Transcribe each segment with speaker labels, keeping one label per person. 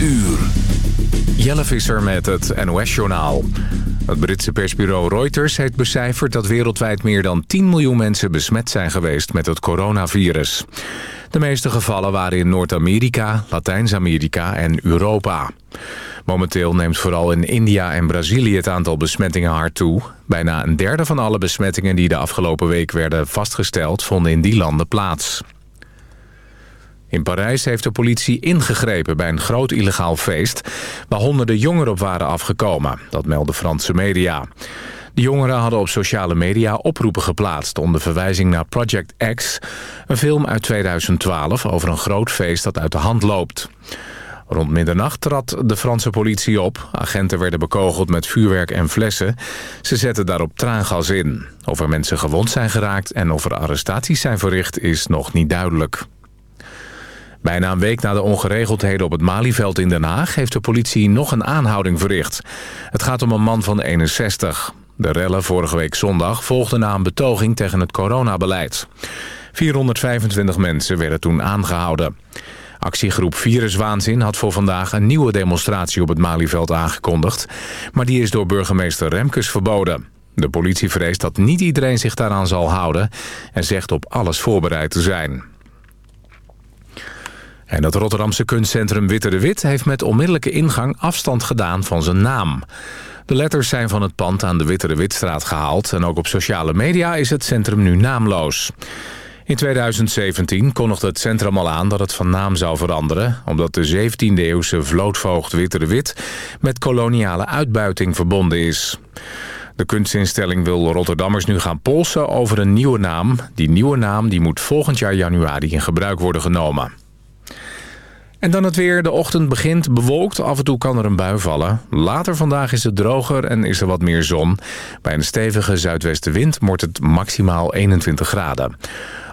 Speaker 1: uur. Jelle Visser met het NOS-journaal. Het Britse persbureau Reuters heeft becijferd dat wereldwijd meer dan 10 miljoen mensen besmet zijn geweest met het coronavirus. De meeste gevallen waren in Noord-Amerika, Latijns-Amerika en Europa. Momenteel neemt vooral in India en Brazilië het aantal besmettingen hard toe. Bijna een derde van alle besmettingen die de afgelopen week werden vastgesteld vonden in die landen plaats. In Parijs heeft de politie ingegrepen bij een groot illegaal feest... waar honderden jongeren op waren afgekomen. Dat melden Franse media. De jongeren hadden op sociale media oproepen geplaatst... onder verwijzing naar Project X, een film uit 2012 over een groot feest dat uit de hand loopt. Rond middernacht trad de Franse politie op. Agenten werden bekogeld met vuurwerk en flessen. Ze zetten daarop traangas in. Of er mensen gewond zijn geraakt en of er arrestaties zijn verricht is nog niet duidelijk. Bijna een week na de ongeregeldheden op het Malieveld in Den Haag... heeft de politie nog een aanhouding verricht. Het gaat om een man van 61. De rellen vorige week zondag volgden na een betoging tegen het coronabeleid. 425 mensen werden toen aangehouden. Actiegroep Viruswaanzin had voor vandaag een nieuwe demonstratie op het Malieveld aangekondigd. Maar die is door burgemeester Remkes verboden. De politie vreest dat niet iedereen zich daaraan zal houden en zegt op alles voorbereid te zijn. En het Rotterdamse kunstcentrum Witte de Wit heeft met onmiddellijke ingang afstand gedaan van zijn naam. De letters zijn van het pand aan de Witte de Witstraat gehaald... en ook op sociale media is het centrum nu naamloos. In 2017 kondigde het centrum al aan dat het van naam zou veranderen... omdat de 17e-eeuwse vlootvoogd Witte de Wit met koloniale uitbuiting verbonden is. De kunstinstelling wil Rotterdammers nu gaan polsen over een nieuwe naam. Die nieuwe naam die moet volgend jaar januari in gebruik worden genomen. En dan het weer. De ochtend begint bewolkt. Af en toe kan er een bui vallen. Later vandaag is het droger en is er wat meer zon. Bij een stevige zuidwestenwind wordt het maximaal 21 graden.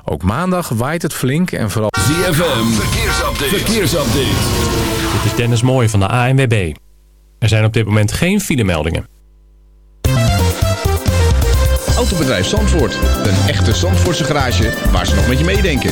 Speaker 1: Ook maandag waait het flink en vooral...
Speaker 2: ZFM, verkeersupdate. verkeersupdate.
Speaker 3: Dit is Dennis Mooij van de ANWB. Er zijn op dit moment geen filemeldingen.
Speaker 4: Autobedrijf Zandvoort. Een echte Zandvoortse garage waar ze nog met je meedenken.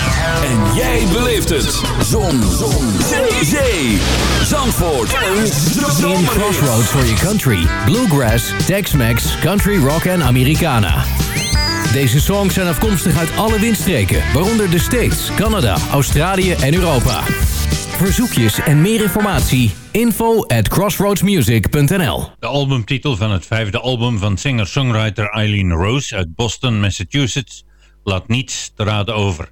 Speaker 2: En jij beleeft het. Zon. Zon. Zee. Zee. Zandvoort. Een
Speaker 5: In Crossroads for your country. Bluegrass, Tex-Mex, Country Rock en Americana. Deze songs zijn afkomstig uit alle windstreken, waaronder de States, Canada, Australië en Europa. Verzoekjes en meer informatie, info at crossroadsmusic.nl
Speaker 6: De albumtitel van het vijfde album van singer-songwriter Eileen Rose uit Boston, Massachusetts laat niets te raden over.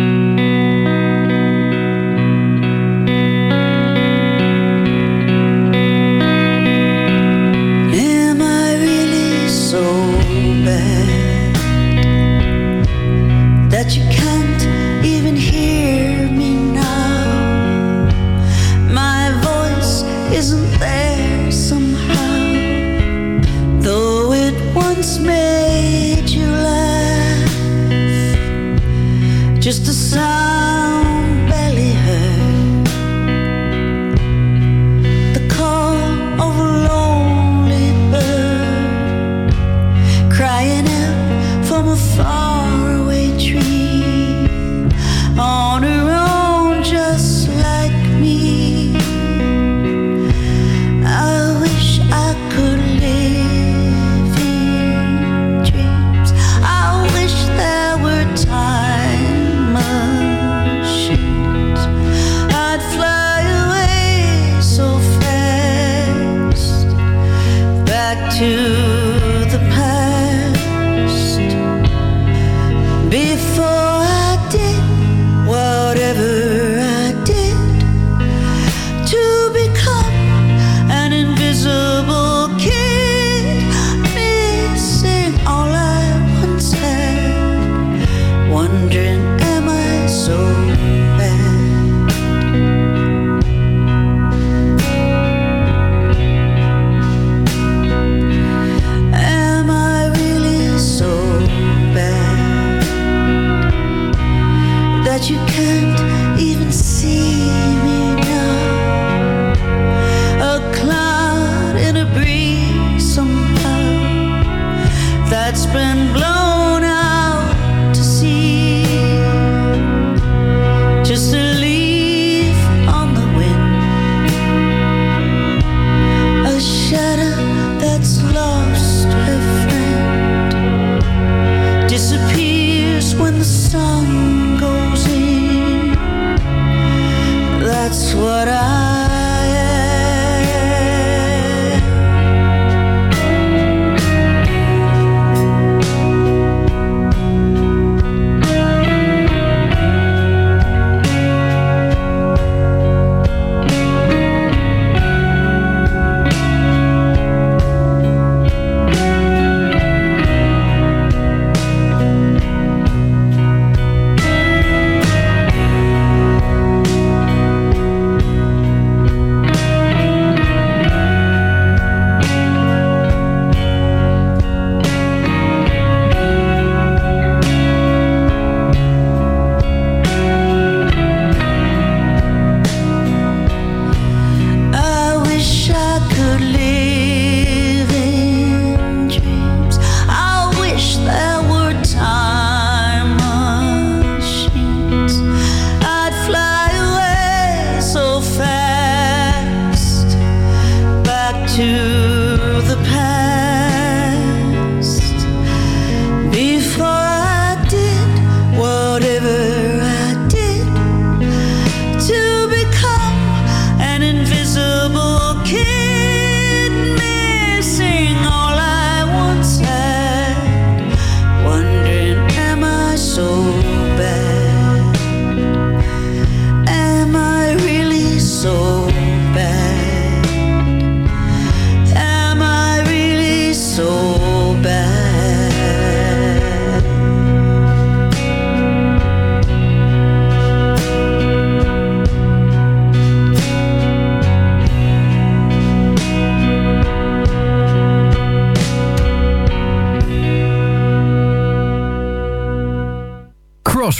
Speaker 7: been blown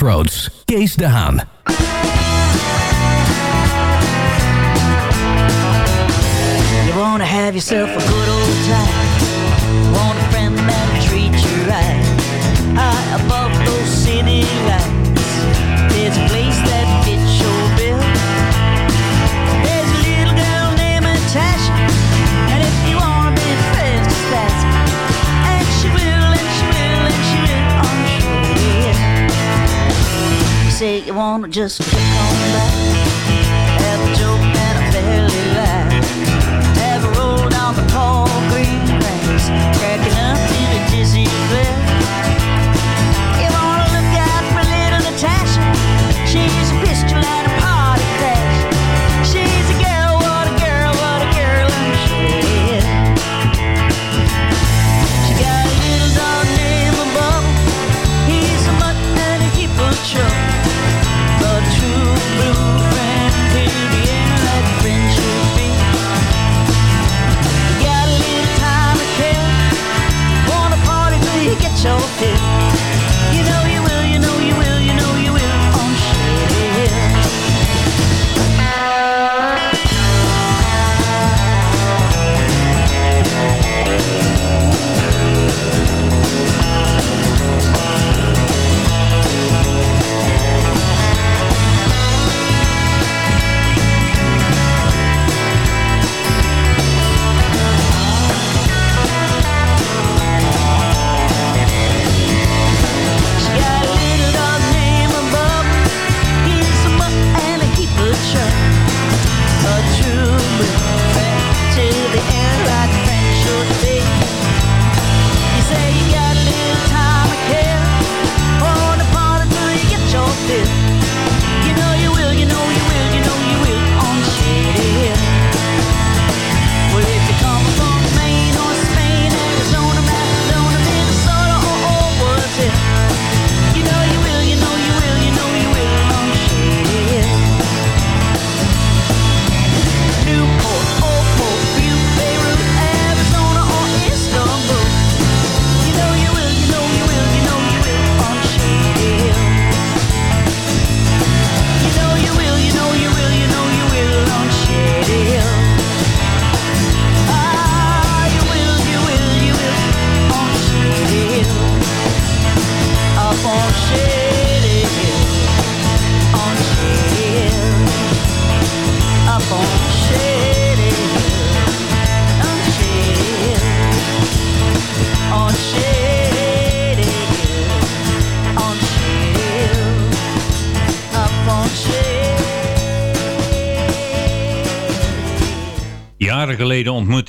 Speaker 5: Crossroads. Kees de Haan.
Speaker 7: You wanna have yourself a just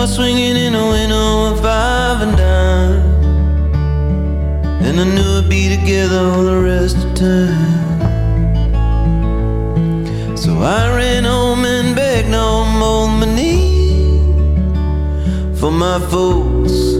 Speaker 8: Guitar swinging in a window of five and dime. And I knew I'd be together all the rest of time. So I ran home and begged on both my knees for my folks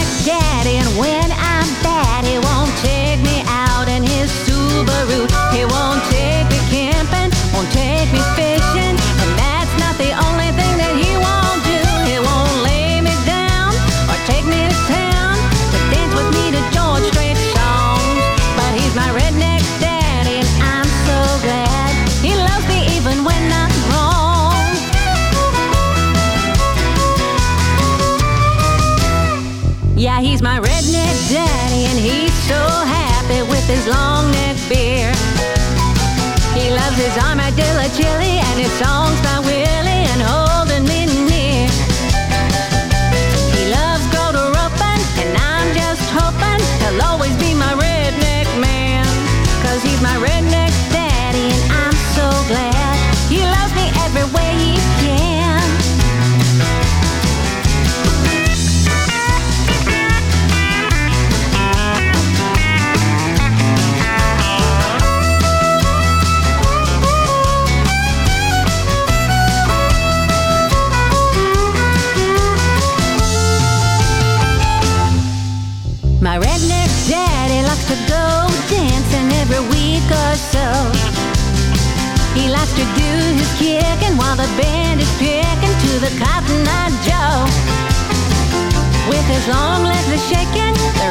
Speaker 9: my red long, legs the shaking.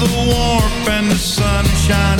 Speaker 10: The warmth and the sunshine,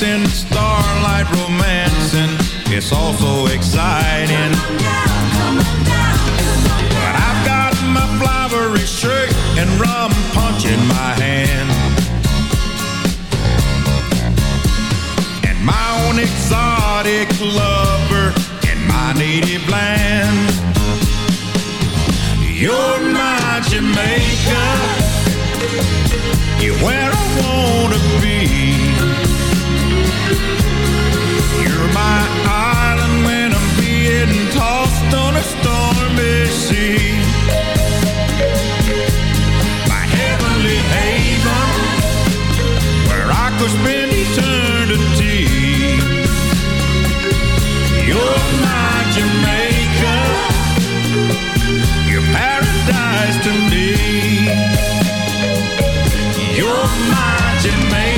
Speaker 10: dancing, starlight romancing, it's all so exciting. But I've got my flowery shirt and rum punch in my hand. And my own exotic lover in my native land. You're my Jamaica. You're where I wanna be. You're my island when I'm being tossed on a stormy sea. My heavenly haven where I could spend eternity. You're my Jamaica, your paradise to me. You're my Jamaica,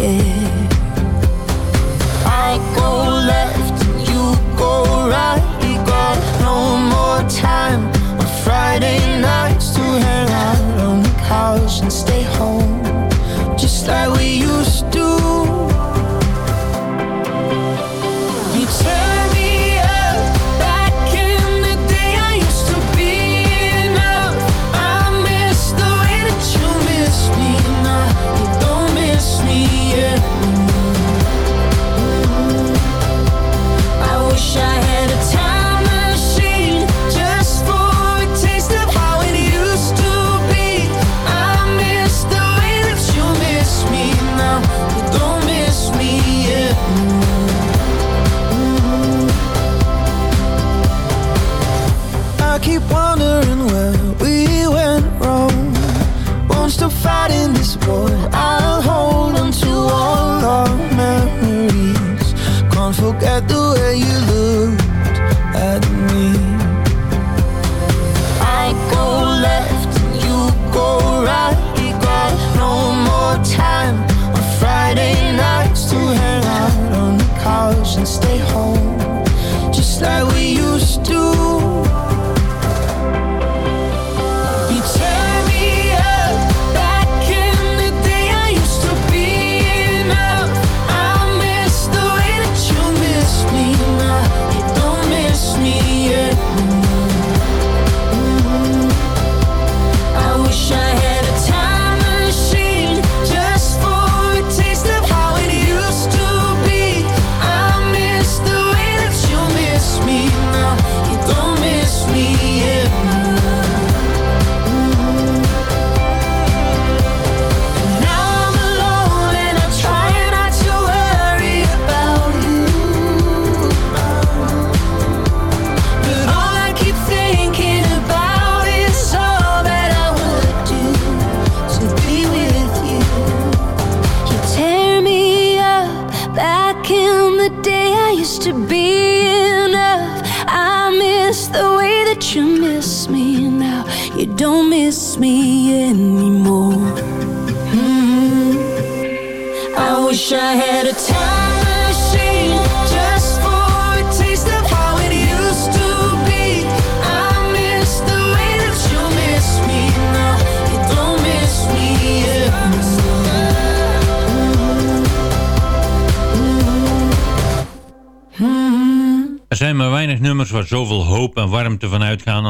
Speaker 11: share.
Speaker 12: I go left, you go right. We got no more time on Friday nights to hang out on the couch and stay home, just like we used to.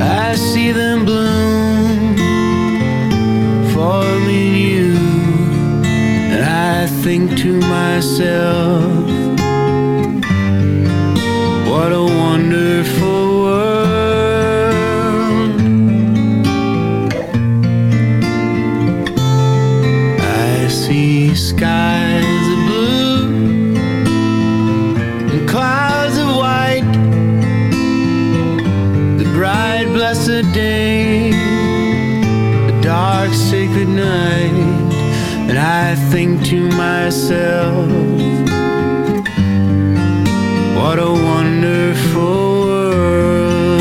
Speaker 8: I see them bloom you, and I think to myself, what a wonderful myself, what a wonderful world.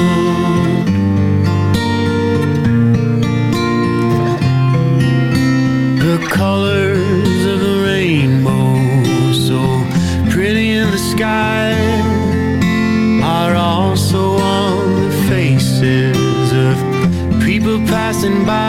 Speaker 8: The colors of the rainbow, so pretty in the sky, are also on the faces of people passing by.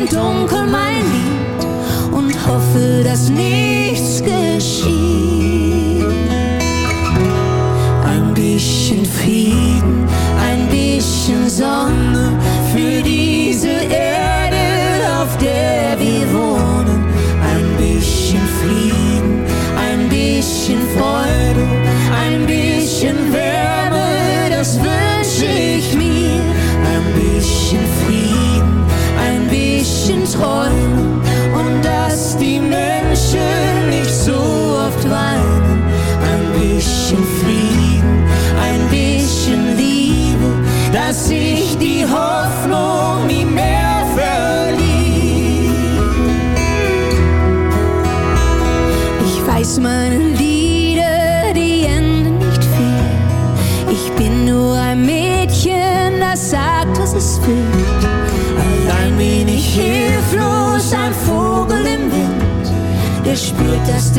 Speaker 13: im Dunkeln mein Lied und hoffe, dass nie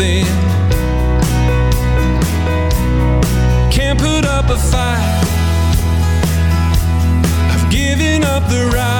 Speaker 2: Thin. Can't put up a fight. I've given up the right.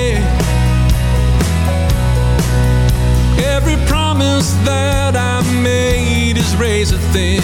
Speaker 13: that I
Speaker 2: made is razor thin.